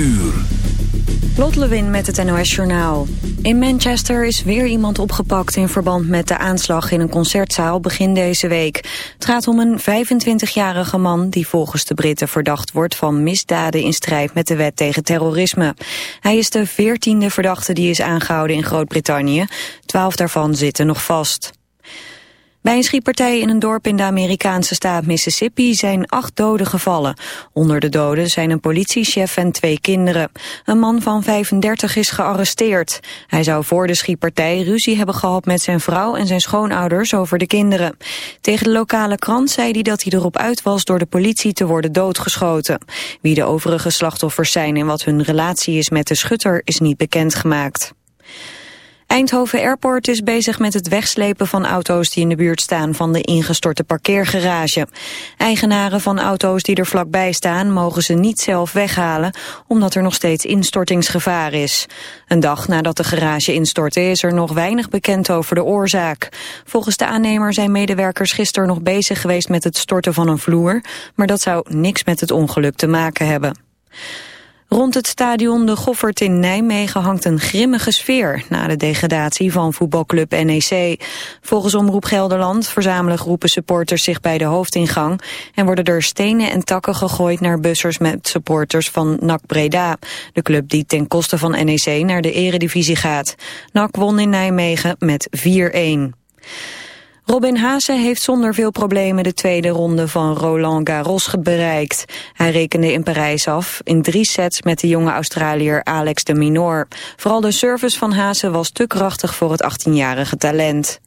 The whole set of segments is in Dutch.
uur. Lot Lewin met het NOS Journaal. In Manchester is weer iemand opgepakt in verband met de aanslag in een concertzaal begin deze week. Het gaat om een 25-jarige man die volgens de Britten verdacht wordt van misdaden in strijd met de wet tegen terrorisme. Hij is de veertiende verdachte die is aangehouden in Groot-Brittannië. Twaalf daarvan zitten nog vast. Bij een schietpartij in een dorp in de Amerikaanse staat Mississippi zijn acht doden gevallen. Onder de doden zijn een politiechef en twee kinderen. Een man van 35 is gearresteerd. Hij zou voor de schietpartij ruzie hebben gehad met zijn vrouw en zijn schoonouders over de kinderen. Tegen de lokale krant zei hij dat hij erop uit was door de politie te worden doodgeschoten. Wie de overige slachtoffers zijn en wat hun relatie is met de schutter is niet bekendgemaakt. Eindhoven Airport is bezig met het wegslepen van auto's die in de buurt staan van de ingestorte parkeergarage. Eigenaren van auto's die er vlakbij staan mogen ze niet zelf weghalen, omdat er nog steeds instortingsgevaar is. Een dag nadat de garage instortte is er nog weinig bekend over de oorzaak. Volgens de aannemer zijn medewerkers gisteren nog bezig geweest met het storten van een vloer, maar dat zou niks met het ongeluk te maken hebben. Rond het stadion De Goffert in Nijmegen hangt een grimmige sfeer... na de degradatie van voetbalclub NEC. Volgens Omroep Gelderland verzamelen groepen supporters zich bij de hoofdingang... en worden er stenen en takken gegooid naar bussers met supporters van NAC Breda. De club die ten koste van NEC naar de eredivisie gaat. NAC won in Nijmegen met 4-1. Robin Haase heeft zonder veel problemen de tweede ronde van Roland Garros bereikt. Hij rekende in Parijs af in drie sets met de jonge Australiër Alex de Minor. Vooral de service van Haase was te krachtig voor het 18-jarige talent.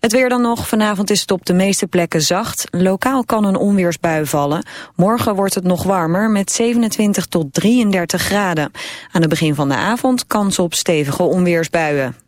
Het weer dan nog. Vanavond is het op de meeste plekken zacht. Lokaal kan een onweersbui vallen. Morgen wordt het nog warmer met 27 tot 33 graden. Aan het begin van de avond kans op stevige onweersbuien.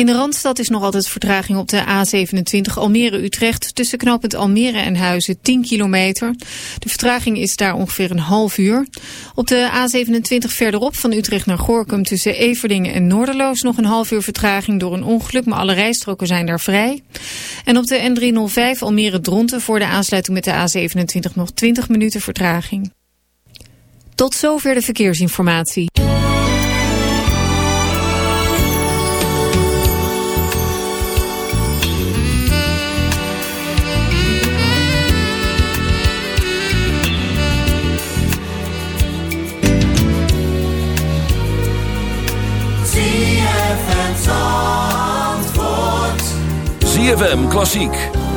In de Randstad is nog altijd vertraging op de A27 Almere-Utrecht... tussen knooppunt Almere en Huizen 10 kilometer. De vertraging is daar ongeveer een half uur. Op de A27 verderop van Utrecht naar Gorkum tussen Everdingen en Noorderloos... nog een half uur vertraging door een ongeluk, maar alle rijstroken zijn daar vrij. En op de N305 Almere-Dronten voor de aansluiting met de A27 nog 20 minuten vertraging. Tot zover de verkeersinformatie. ZFM Klassiek.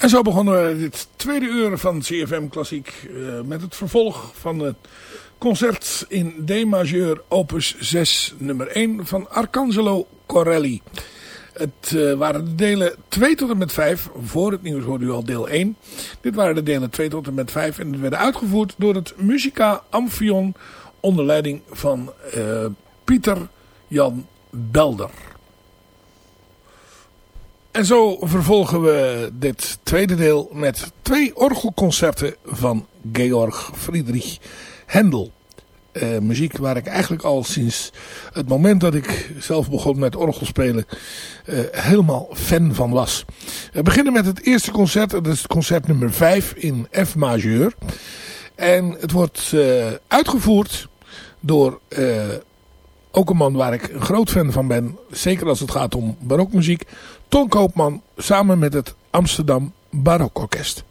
En zo begonnen we dit tweede uur van CFM Klassiek uh, met het vervolg van het concert in D majeur opus 6 nummer 1 van Arcangelo Corelli. Het uh, waren de delen 2 tot en met 5. Voor het nieuws hoorde u al deel 1. Dit waren de delen 2 tot en met 5 en het werden uitgevoerd door het Musica Amphion onder leiding van uh, Pieter Jan Belder. En zo vervolgen we dit tweede deel met twee orgelconcerten van Georg Friedrich Händel. Uh, muziek waar ik eigenlijk al sinds het moment dat ik zelf begon met orgelspelen uh, helemaal fan van was. We beginnen met het eerste concert, dat is concert nummer 5 in F majeur. En het wordt uh, uitgevoerd door ook een man waar ik een groot fan van ben, zeker als het gaat om barokmuziek, Ton Koopman samen met het Amsterdam Barokorkest.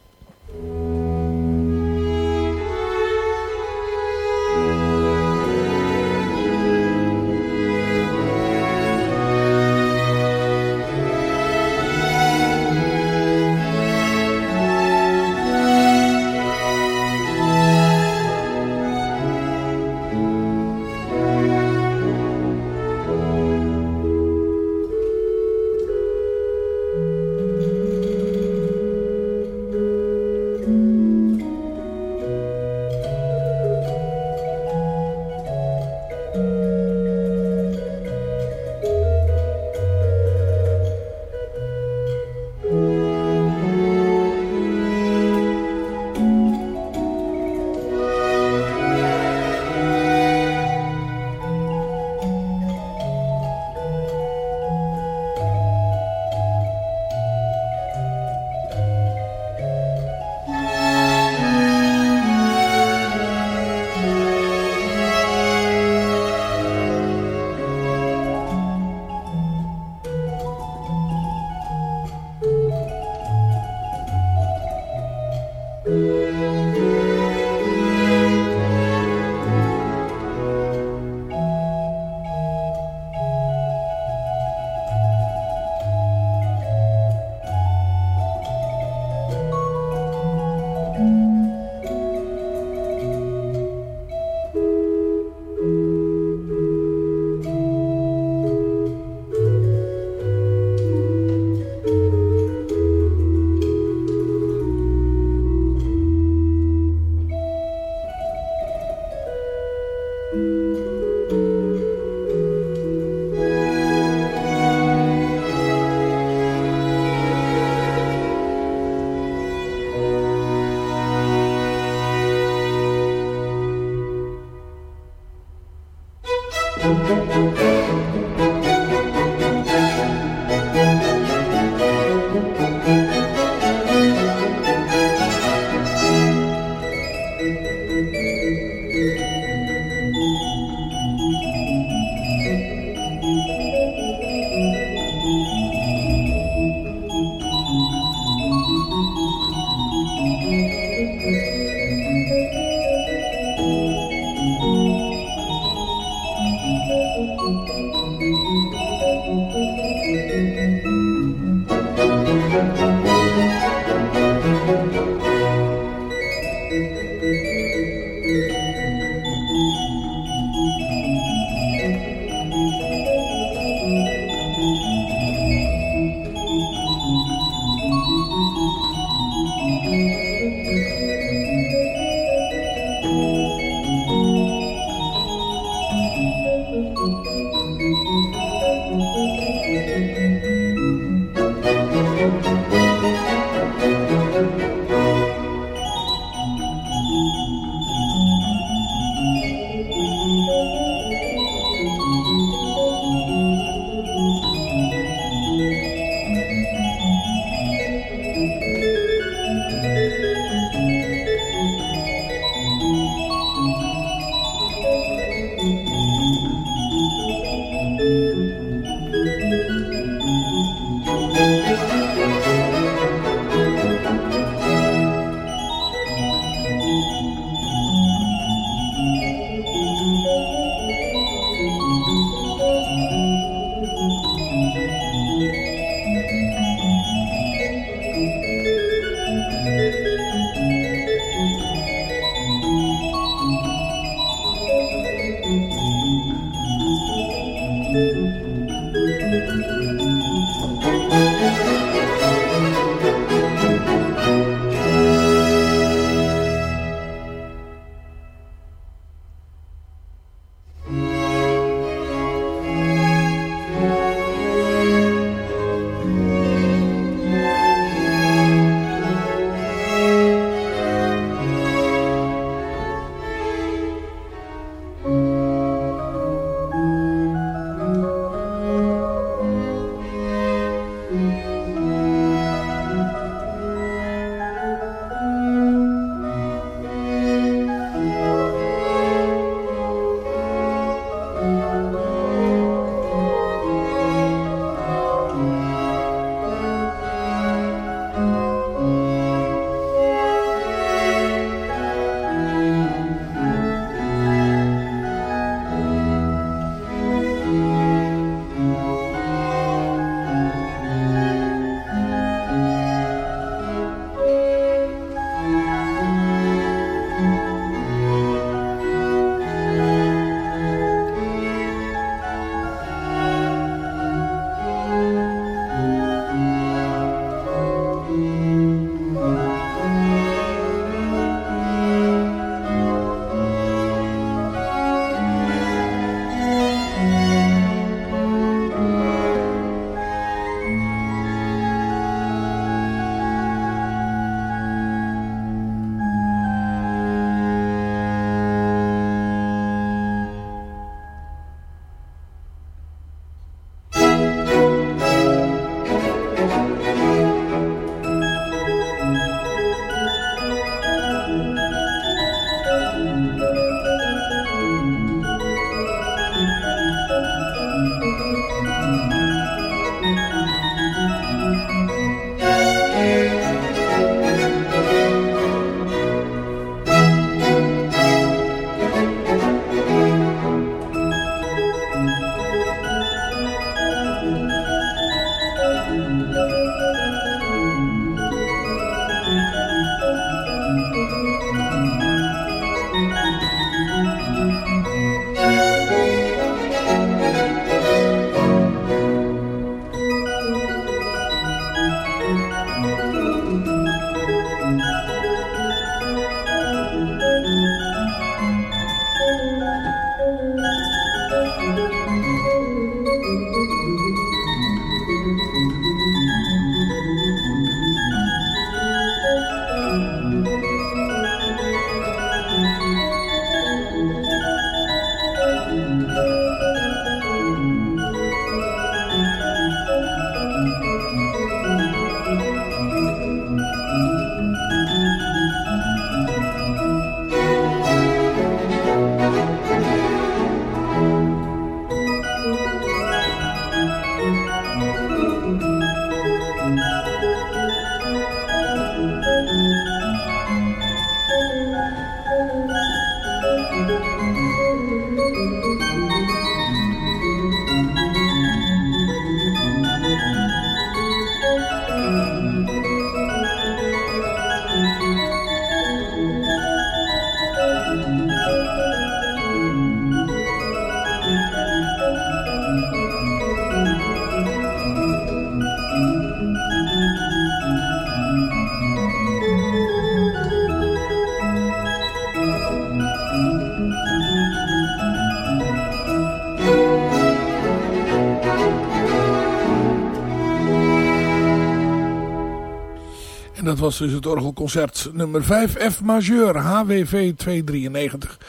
Dat was dus het orgelconcert nummer 5 F majeur HWV 293.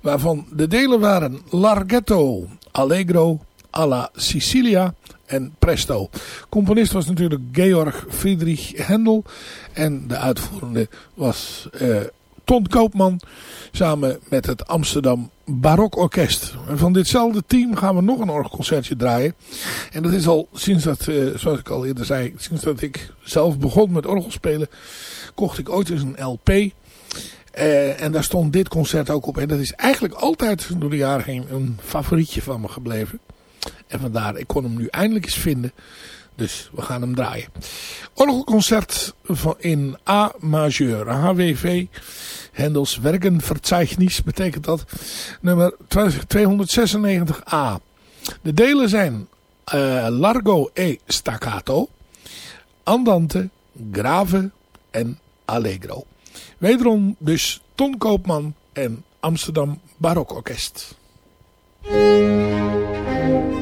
Waarvan de delen waren Larghetto, Allegro, alla Sicilia en Presto. Componist was natuurlijk Georg Friedrich Händel. En de uitvoerende was uh, Ton Koopman. Samen met het Amsterdam Barokorkest. En van ditzelfde team gaan we nog een orgelconcertje draaien. En dat is al sinds dat, uh, zoals ik al eerder zei, sinds dat ik zelf begon met orgelspelen, kocht ik ooit eens een LP. Uh, en daar stond dit concert ook op. En dat is eigenlijk altijd door de jaren heen een favorietje van me gebleven. En vandaar, ik kon hem nu eindelijk eens vinden. Dus we gaan hem draaien. Orgelconcert in A majeur, HWV. Hendels Werkenverzeichnis betekent dat. Nummer 296a. De delen zijn uh, Largo e Staccato, Andante, Grave en Allegro. Wederom dus Ton Koopman en Amsterdam Barokorkest. De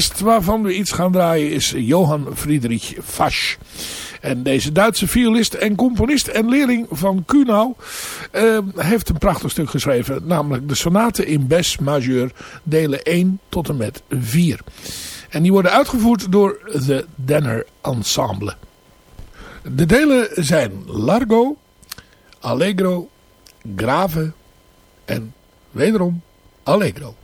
componist waarvan we iets gaan draaien is Johann Friedrich Fasch. En deze Duitse violist en componist en leerling van Kuhnau uh, heeft een prachtig stuk geschreven. Namelijk de sonate in Bes majeur delen 1 tot en met 4. En die worden uitgevoerd door de Denner Ensemble. De delen zijn Largo, Allegro, Grave en wederom Allegro.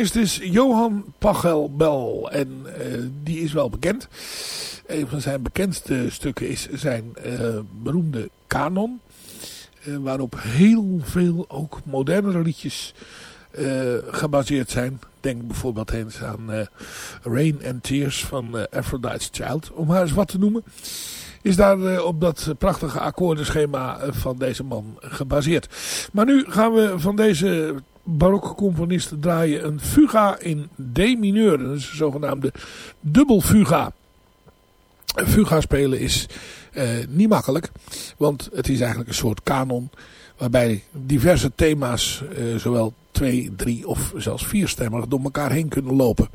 Componist is Johan Pachelbel. En uh, die is wel bekend. Een van zijn bekendste stukken is zijn uh, beroemde kanon. Uh, waarop heel veel ook modernere liedjes gebaseerd zijn. Denk bijvoorbeeld eens aan Rain and Tears van Aphrodite's Child. Om haar eens wat te noemen is daar op dat prachtige akkoordenschema van deze man gebaseerd. Maar nu gaan we van deze barokke componisten draaien een fuga in D mineur. Een zogenaamde dubbelfuga. Fuga spelen is uh, niet makkelijk, want het is eigenlijk een soort kanon waarbij diverse thema's, uh, zowel twee, drie of zelfs vierstemmig, door elkaar heen kunnen lopen.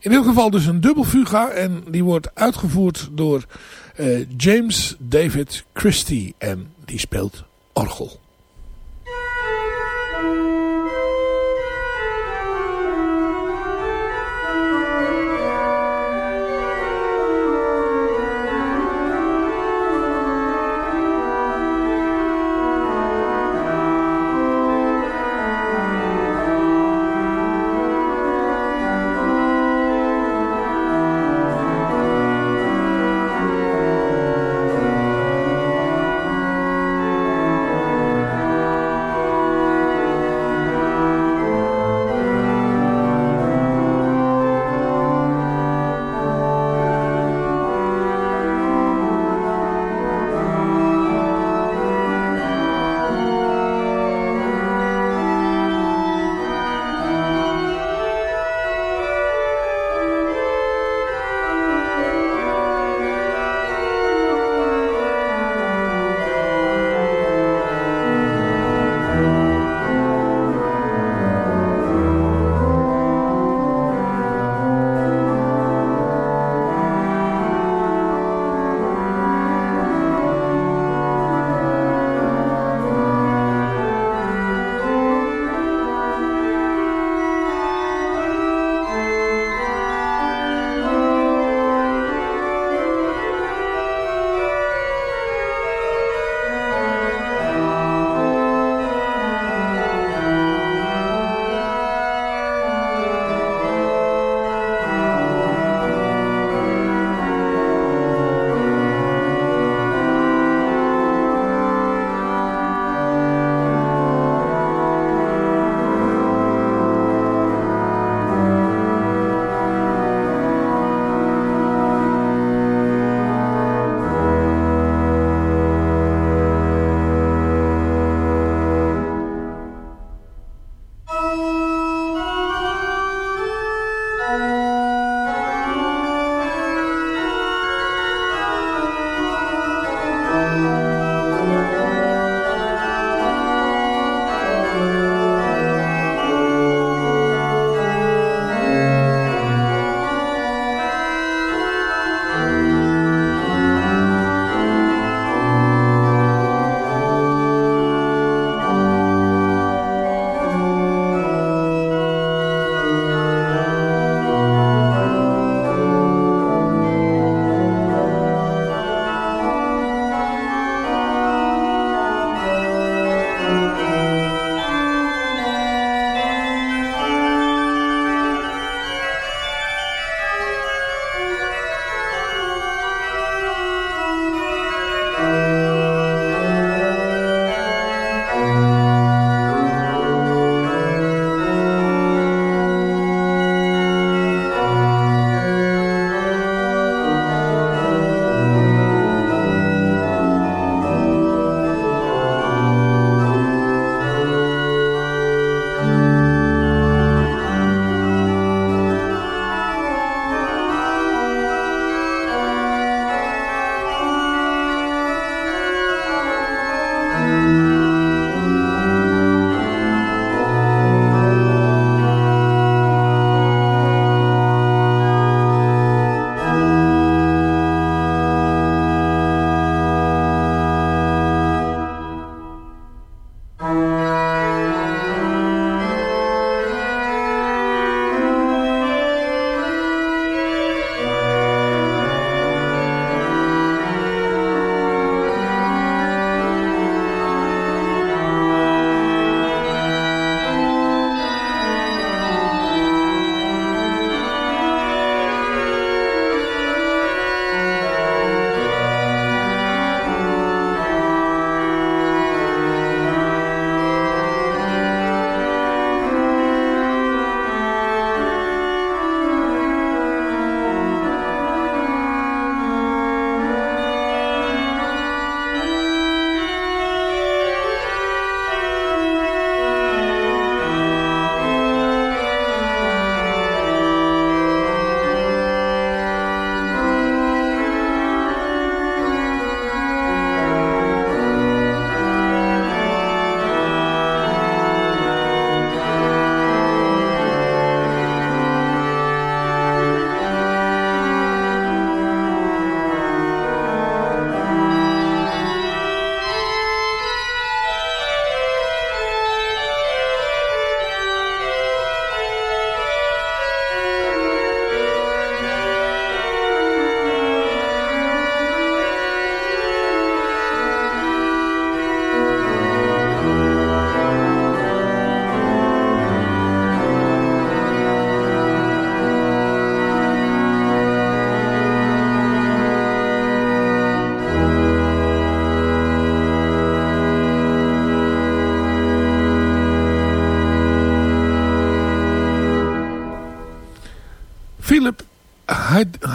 In dit geval dus een dubbelfuga en die wordt uitgevoerd door uh, James David Christie en die speelt orgel.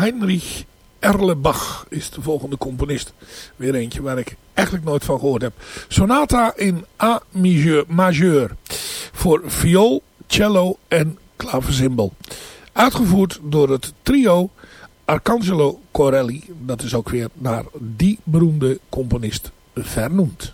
Heinrich Erlebach is de volgende componist. Weer eentje waar ik eigenlijk nooit van gehoord heb. Sonata in A majeur, voor viool, cello en klaversymbol. Uitgevoerd door het trio Arcangelo Corelli. Dat is ook weer naar die beroemde componist vernoemd.